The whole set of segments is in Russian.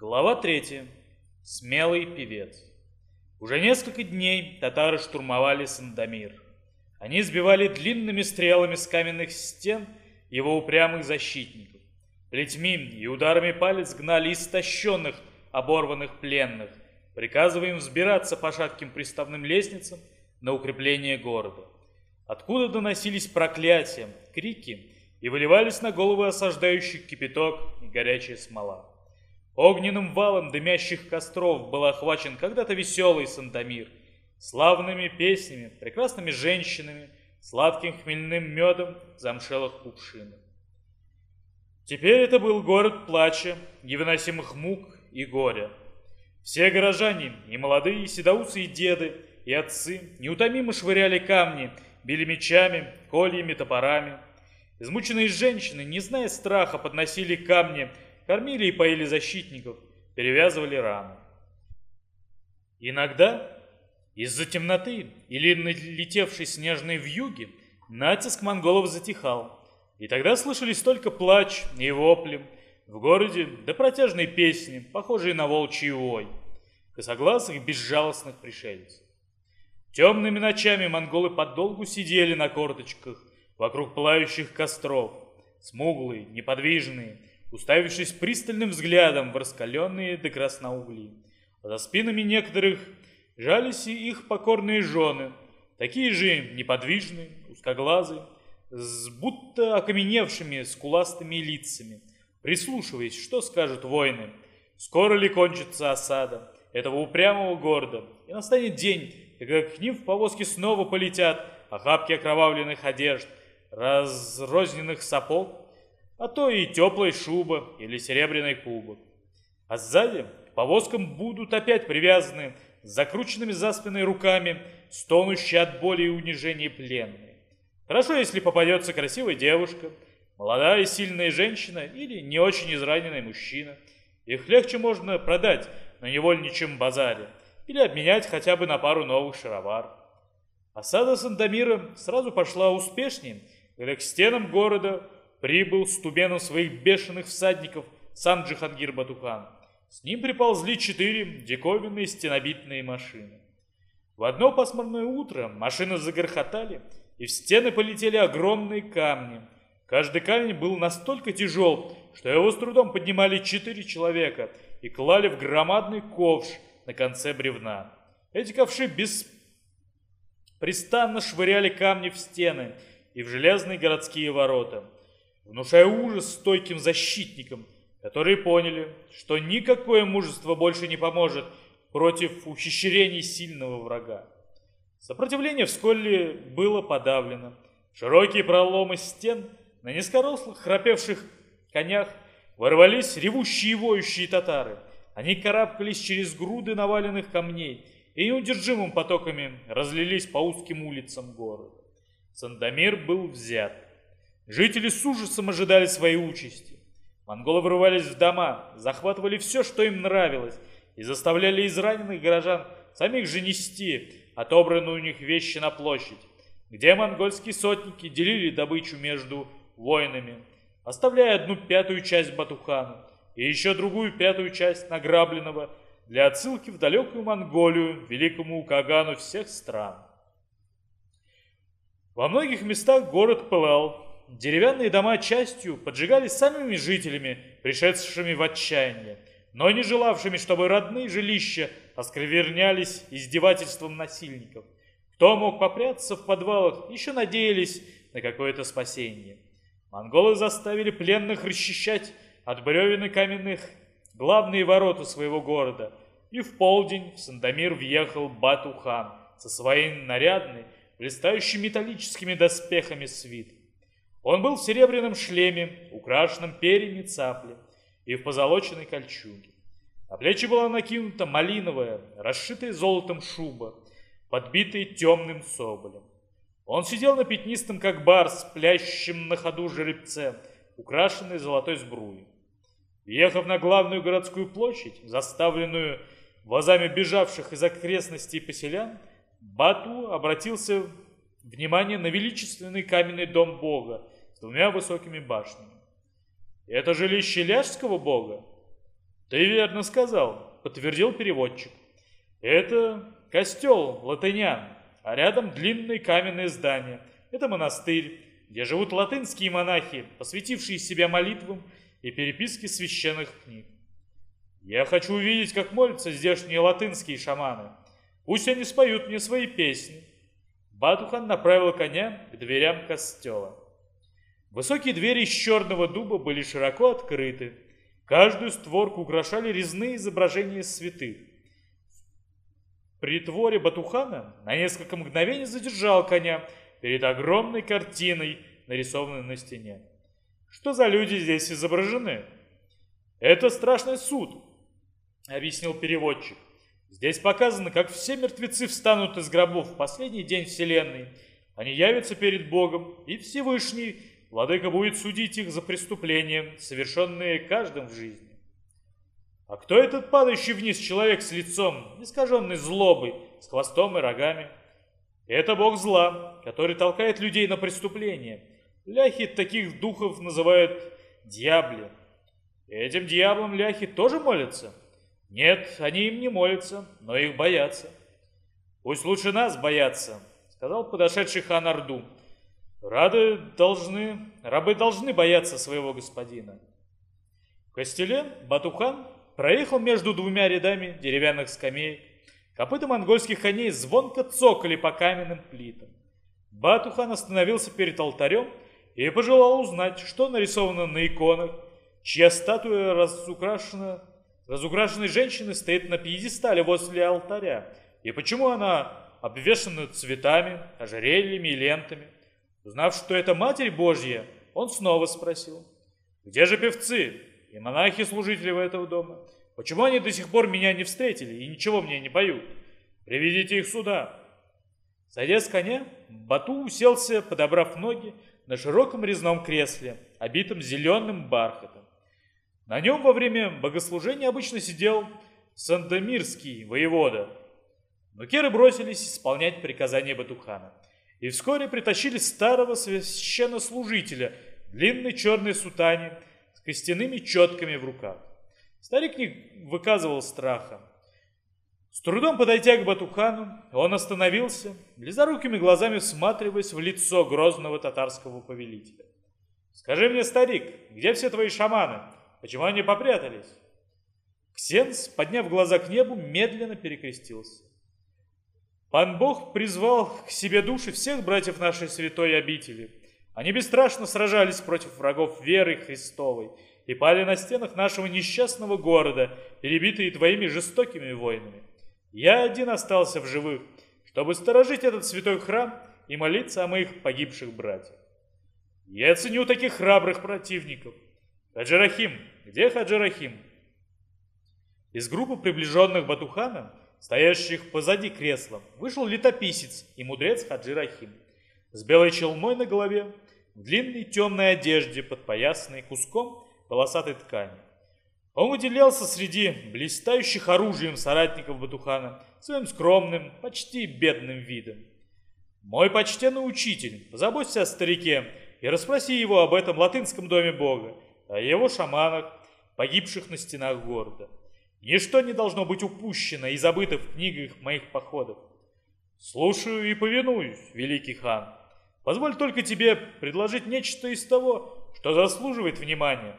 Глава 3. Смелый певец. Уже несколько дней татары штурмовали Сандомир. Они сбивали длинными стрелами с каменных стен его упрямых защитников. Плетьми и ударами палец гнали истощенных, оборванных пленных, приказывая им взбираться по шатким приставным лестницам на укрепление города. Откуда доносились проклятия, крики и выливались на головы осаждающих кипяток и горячая смола. Огненным валом дымящих костров был охвачен когда-то веселый Сантомир, славными песнями, прекрасными женщинами, сладким хмельным медом замшелых кувшинов. Теперь это был город плача, невыносимых мук и горя. Все горожане, и молодые, и седоусы, и деды, и отцы, неутомимо швыряли камни, били мечами, кольями, топорами. Измученные женщины, не зная страха, подносили камни, кормили и поили защитников, перевязывали раны. Иногда из-за темноты или налетевшей снежной вьюги натиск монголов затихал, и тогда слышались только плач и вопли, в городе да протяжные песни, похожие на волчий вой, косоглазых безжалостных пришельцев. Темными ночами монголы подолгу сидели на корточках вокруг плающих костров, смуглые, неподвижные, уставившись пристальным взглядом в раскаленные до красна угли. За спинами некоторых жались и их покорные жены, такие же неподвижные, узкоглазые, с будто окаменевшими скуластыми лицами, прислушиваясь, что скажут воины, скоро ли кончится осада этого упрямого города, и настанет день, когда к ним в повозке снова полетят охапки окровавленных одежд, разрозненных сапог, а то и теплой шуба или серебряный кубок. А сзади повозкам будут опять привязаны с закрученными за спиной руками, стонущие от боли и унижения пленные. Хорошо, если попадется красивая девушка, молодая и сильная женщина или не очень израненный мужчина. Их легче можно продать на невольничьем базаре или обменять хотя бы на пару новых шаровар. Осада Сандомира сразу пошла успешнее, когда к стенам города прибыл с тубеном своих бешеных всадников сам Джихангир Батухан. С ним приползли четыре диковинные стенобитные машины. В одно пасмурное утро машины загорхотали, и в стены полетели огромные камни. Каждый камень был настолько тяжел, что его с трудом поднимали четыре человека и клали в громадный ковш на конце бревна. Эти ковши беспрестанно швыряли камни в стены и в железные городские ворота внушая ужас стойким защитникам, которые поняли, что никакое мужество больше не поможет против ухищрений сильного врага. Сопротивление вскоре было подавлено. Широкие проломы стен на низкорослых храпевших конях ворвались ревущие воющие татары. Они карабкались через груды наваленных камней и неудержимым потоками разлились по узким улицам города. Сандомир был взят. Жители с ужасом ожидали своей участи. Монголы врывались в дома, захватывали все, что им нравилось, и заставляли израненных горожан самих же нести отобранные у них вещи на площадь, где монгольские сотники делили добычу между воинами, оставляя одну пятую часть Батухану и еще другую пятую часть награбленного для отсылки в далекую Монголию, великому Кагану всех стран. Во многих местах город пылал, Деревянные дома частью поджигались самими жителями, пришедшими в отчаяние, но не желавшими, чтобы родные жилища осквернялись издевательством насильников. Кто мог попрятаться в подвалах, еще надеялись на какое-то спасение. Монголы заставили пленных расчищать от бревен и каменных главные ворота своего города, и в полдень в Сандомир въехал Бату-хан со своей нарядной, блистающей металлическими доспехами свит. Он был в серебряном шлеме, украшенном перьями цапли, и в позолоченной кольчуге. На плечи была накинута малиновая, расшитая золотом шуба, подбитая темным соболем. Он сидел на пятнистом, как барс, плящем на ходу жеребце, украшенный золотой сбруей. Въехав на главную городскую площадь, заставленную вазами бежавших из окрестностей поселян, Бату обратился внимание на величественный каменный дом бога, с двумя высокими башнями. Это жилище ляжского бога? Ты верно сказал, подтвердил переводчик. Это костел латынян, а рядом длинное каменное здание. Это монастырь, где живут латынские монахи, посвятившие себя молитвам и переписке священных книг. Я хочу увидеть, как молятся здешние латынские шаманы. Пусть они споют мне свои песни. Батухан направил коня к дверям костела. Высокие двери из черного дуба были широко открыты. Каждую створку украшали резные изображения святых. В притворе Батухана на несколько мгновений задержал коня перед огромной картиной, нарисованной на стене. Что за люди здесь изображены? Это страшный суд, объяснил переводчик. Здесь показано, как все мертвецы встанут из гробов в последний день Вселенной. Они явятся перед Богом, и Всевышний, Владыка, будет судить их за преступления, совершенные каждым в жизни. А кто этот падающий вниз человек с лицом, искаженный злобой, с хвостом и рогами? Это бог зла, который толкает людей на преступления. Ляхи таких духов называют дьябли. Этим дьяволам ляхи тоже молятся? Нет, они им не молятся, но их боятся. Пусть лучше нас боятся, сказал подошедший хан Орду. Рады должны, рабы должны бояться своего господина. В костеле Батухан проехал между двумя рядами деревянных скамей. Копыта монгольских коней звонко цокали по каменным плитам. Батухан остановился перед алтарем и пожелал узнать, что нарисовано на иконах, чья статуя разукрашена разукрашенной женщины стоит на пьедестале возле алтаря. И почему она обвешана цветами, ожерельями и лентами? Узнав, что это Матерь Божья, он снова спросил, «Где же певцы и монахи-служители этого дома? Почему они до сих пор меня не встретили и ничего мне не поют? Приведите их сюда!» Сойдя с коня, Бату уселся, подобрав ноги, на широком резном кресле, обитом зеленым бархатом. На нем во время богослужения обычно сидел Сандомирский воевода. Но керы бросились исполнять приказания Батухана. И вскоре притащили старого священнослужителя в длинной черной сутане с костяными четками в руках. Старик не выказывал страха. С трудом подойдя к Батухану, он остановился, близорукими глазами всматриваясь в лицо грозного татарского повелителя. «Скажи мне, старик, где все твои шаманы?» Почему они попрятались? Ксенс, подняв глаза к небу, медленно перекрестился. Пан Бог призвал к себе души всех братьев нашей святой обители. Они бесстрашно сражались против врагов веры Христовой и пали на стенах нашего несчастного города, перебитые твоими жестокими войнами. Я один остался в живых, чтобы сторожить этот святой храм и молиться о моих погибших братьях. Я ценю таких храбрых противников – Хаджирахим! Где Хаджирахим? Из группы приближенных Батухана, стоящих позади кресла, вышел летописец и мудрец Хаджирахим с белой челмой на голове, в длинной темной одежде, подпоясанной куском полосатой ткани. Он выделялся среди блистающих оружием соратников Батухана своим скромным, почти бедным видом. «Мой почтенный учитель, позаботься о старике и расспроси его об этом латынском доме Бога, о его шаманах, погибших на стенах города. Ничто не должно быть упущено и забыто в книгах моих походов. Слушаю и повинуюсь, великий хан. Позволь только тебе предложить нечто из того, что заслуживает внимания.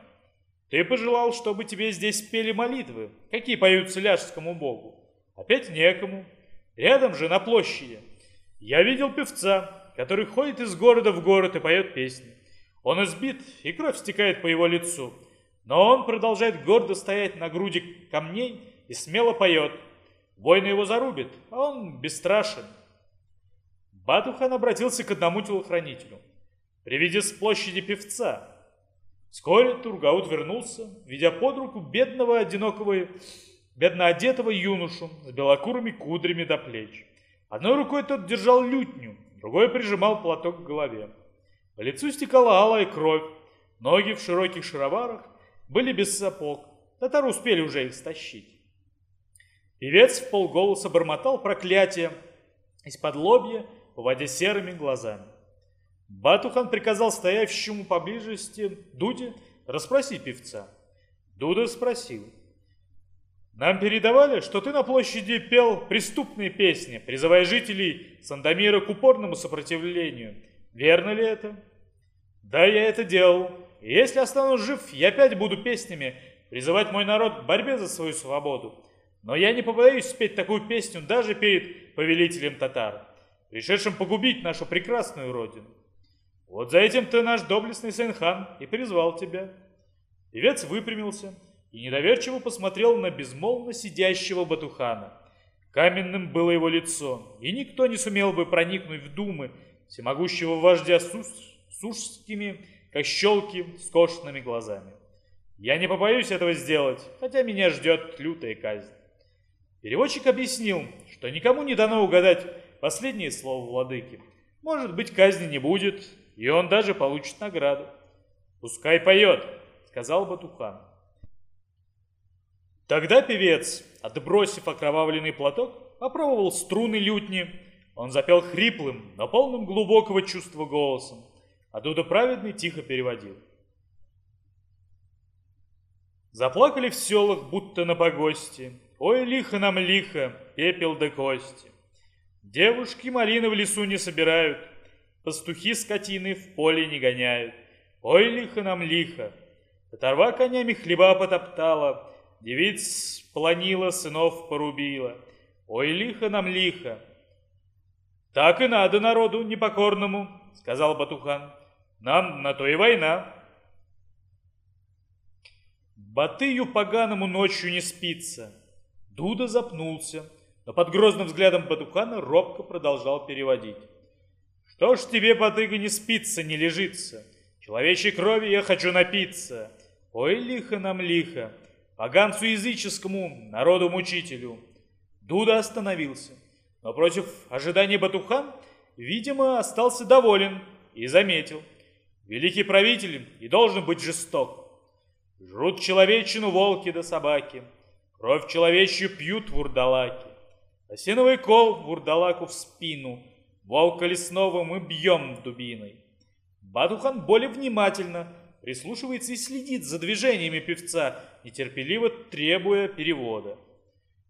Ты пожелал, чтобы тебе здесь пели молитвы, какие поются ляжскому богу. Опять некому. Рядом же, на площади, я видел певца, который ходит из города в город и поет песни. Он избит, и кровь стекает по его лицу. Но он продолжает гордо стоять на груди камней и смело поет. Война его зарубит, а он бесстрашен. Батухан обратился к одному телохранителю. «Приведи с площади певца». Вскоре Тургаут вернулся, ведя под руку бедного одинокого, бедно одетого юношу с белокурыми кудрями до плеч. Одной рукой тот держал лютню, другой прижимал платок к голове. По лицу стекала алая кровь, ноги в широких шароварах были без сапог, татары успели уже их стащить. Певец в полголоса бормотал проклятие из-под лобья, поводя серыми глазами. Батухан приказал стоящему поблизости Дуде расспросить певца. Дуда спросил, Нам передавали, что ты на площади пел преступные песни, призывая жителей Сандомира к упорному сопротивлению. Верно ли это? Да, я это делал. И если останусь жив, я опять буду песнями призывать мой народ к борьбе за свою свободу. Но я не побоюсь спеть такую песню даже перед повелителем татар, пришедшим погубить нашу прекрасную родину. Вот за этим ты наш доблестный Сенхан и призвал тебя. Певец выпрямился и недоверчиво посмотрел на безмолвно сидящего Батухана. Каменным было его лицо, и никто не сумел бы проникнуть в думы всемогущего вождя с сужскими, как щелки, скошенными глазами. Я не побоюсь этого сделать, хотя меня ждет лютая казнь. Переводчик объяснил, что никому не дано угадать последнее слово владыки. Может быть, казни не будет, и он даже получит награду. «Пускай поет», — сказал Батухан. Тогда певец, отбросив окровавленный платок, попробовал струны лютни. Он запел хриплым, но полным глубокого чувства голосом, а Дуда Праведный тихо переводил. Заплакали в селах, будто на погосте, Ой, лихо нам лихо, пепел да кости. Девушки малины в лесу не собирают, Пастухи скотины в поле не гоняют. Ой, лихо нам лихо. Оторва конями хлеба потоптала, Девиц планила, сынов порубила. Ой, лихо нам лихо. Так и надо народу непокорному, сказал Батухан. Нам на то и война. Батыю поганому ночью не спится, Дуда запнулся, но под грозным взглядом Батухана робко продолжал переводить. «Что ж тебе, Батыга, не спится, не лежится? Человечьей крови я хочу напиться. Ой, лихо нам лихо, поганцу языческому, народу-мучителю». Дуда остановился, но против ожиданий Батухан, видимо, остался доволен и заметил. Великий правитель и должен быть жесток. Жрут человечину волки да собаки. Кровь человечью пьют вурдалаки. Осиновый кол вурдалаку в спину, волка лесного мы бьем дубиной. Батухан более внимательно прислушивается и следит за движениями певца, нетерпеливо требуя перевода.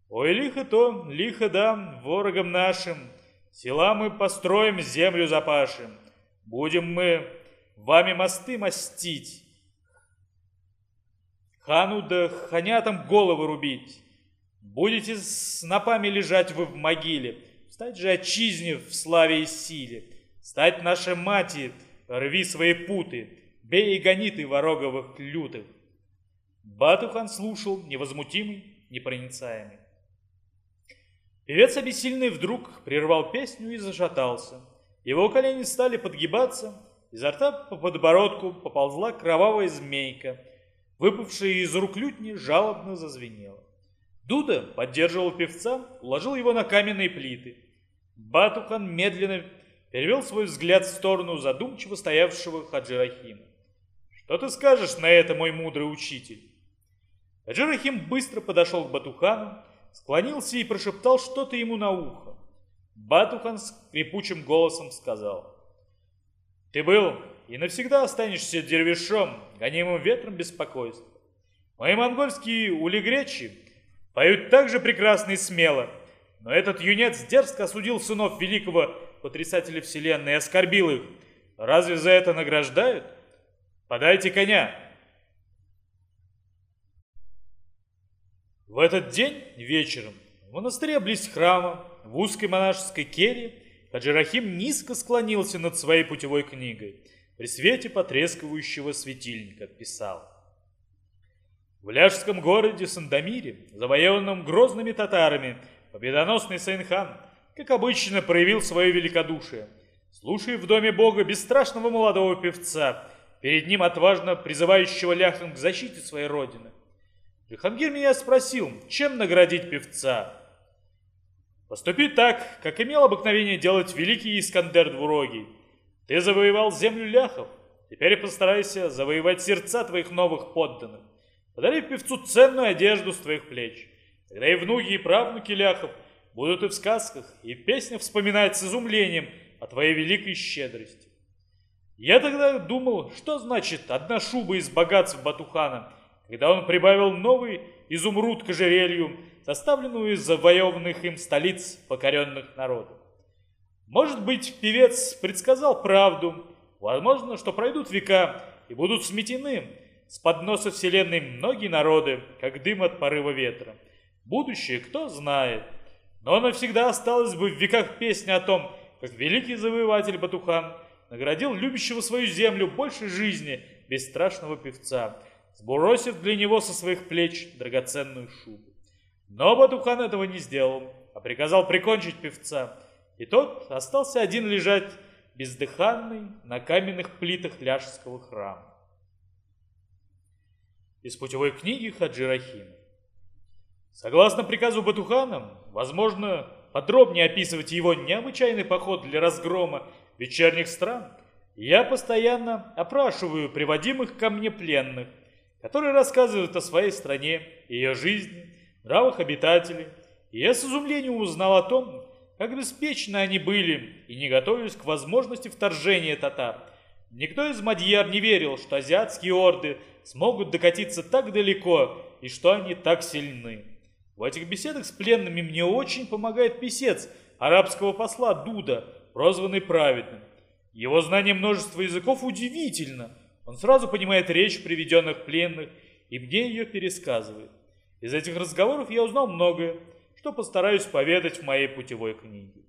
Ой, лихо то, лихо да, ворогам нашим, села мы построим, землю запашем. Будем мы вами мосты мастить, хану да ханятам головы рубить. Будете с напами лежать вы в могиле, стать же отчизне в славе и силе, стать нашей мати, рви свои путы, бей и гони ты вороговых лютых. Батухан слушал, невозмутимый, непроницаемый. Певец обессильный вдруг прервал песню и зашатался. Его колени стали подгибаться, изо рта по подбородку поползла кровавая змейка — выпавшая из рук лютни, жалобно зазвенела. Дуда поддерживал певца, уложил его на каменные плиты. Батухан медленно перевел свой взгляд в сторону задумчиво стоявшего Хаджирахима. «Что ты скажешь на это, мой мудрый учитель?» Хаджирахим быстро подошел к Батухану, склонился и прошептал что-то ему на ухо. Батухан скрипучим голосом сказал. «Ты был и навсегда останешься дервишом, гонимым ветром беспокойства. Мои монгольские улигречи поют так же прекрасно и смело, но этот юнец дерзко осудил сынов великого потрясателя вселенной и оскорбил их. Разве за это награждают? Подайте коня. В этот день вечером в монастыре близ храма, в узкой монашеской келье, Хаджирахим низко склонился над своей путевой книгой – при свете потрескивающего светильника писал. В ляжском городе Сандомире, завоеванном грозными татарами, победоносный Саин-хан, как обычно, проявил свое великодушие. Слушая в доме бога бесстрашного молодого певца, перед ним отважно призывающего ляхов к защите своей родины. Джихангир меня спросил, чем наградить певца. Поступи так, как имел обыкновение делать великий Искандер Двурогий – ты завоевал землю ляхов, теперь постарайся завоевать сердца твоих новых подданных. Подари певцу ценную одежду с твоих плеч. Тогда и внуки, и правнуки ляхов будут и в сказках, и в песнях вспоминать с изумлением о твоей великой щедрости. Я тогда думал, что значит одна шуба из богатств Батухана, когда он прибавил новый изумруд к ожерелью, составленную из завоеванных им столиц покоренных народов. Может быть, певец предсказал правду, возможно, что пройдут века и будут сметены с подноса вселенной многие народы, как дым от порыва ветра. Будущее кто знает, но навсегда осталось бы в веках песня о том, как великий завоеватель Батухан наградил любящего свою землю больше жизни бесстрашного певца, сбросив для него со своих плеч драгоценную шубу. Но Батухан этого не сделал, а приказал прикончить певца, и тот остался один лежать бездыханный на каменных плитах Ляжского храма. Из путевой книги Хаджи Рахима. Согласно приказу Батухана, возможно, подробнее описывать его необычайный поход для разгрома вечерних стран, я постоянно опрашиваю приводимых ко мне пленных, которые рассказывают о своей стране, ее жизни, нравах обитателей, и я с изумлением узнал о том, как беспечны они были и не готовились к возможности вторжения татар. Никто из мадьяр не верил, что азиатские орды смогут докатиться так далеко и что они так сильны. В этих беседах с пленными мне очень помогает писец арабского посла Дуда, прозванный праведным. Его знание множества языков удивительно. Он сразу понимает речь приведенных пленных и мне ее пересказывает. Из этих разговоров я узнал многое, что постараюсь поведать в моей путевой книге.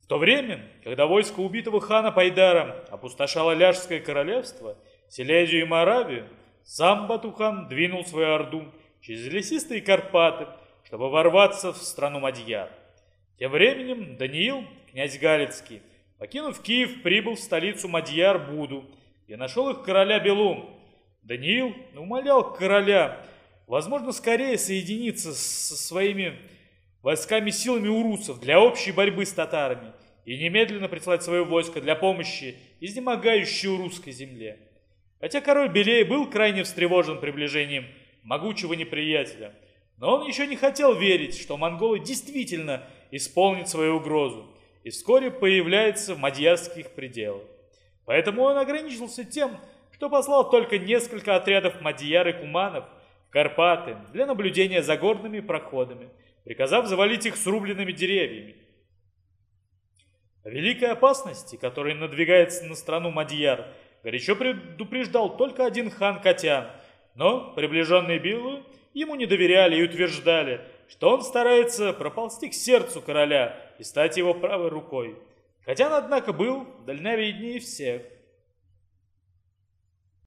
В то время, когда войско убитого хана Пайдара опустошало Ляжское королевство, Силезию и Моравию, сам Батухан двинул свою орду через лесистые Карпаты, чтобы ворваться в страну Мадьяр. Тем временем Даниил, князь Галицкий, покинув Киев, прибыл в столицу Мадьяр Где нашел их короля Белум. Даниил умолял короля, возможно, скорее соединиться со своими войсками силами урусов для общей борьбы с татарами и немедленно прислать свое войско для помощи изнемогающей русской земле. Хотя король Белей был крайне встревожен приближением могучего неприятеля. Но он еще не хотел верить, что монголы действительно исполнят свою угрозу и вскоре появляется в мадьярских пределах. Поэтому он ограничился тем, что послал только несколько отрядов мадьяр и куманов в Карпаты для наблюдения за горными проходами, приказав завалить их срубленными деревьями. О великой опасности, которая надвигается на страну Мадьяр, горячо предупреждал только один хан Катян – но приближенные Биллу ему не доверяли и утверждали, что он старается проползти к сердцу короля и стать его правой рукой. Хотя он, однако, был дальновиднее всех.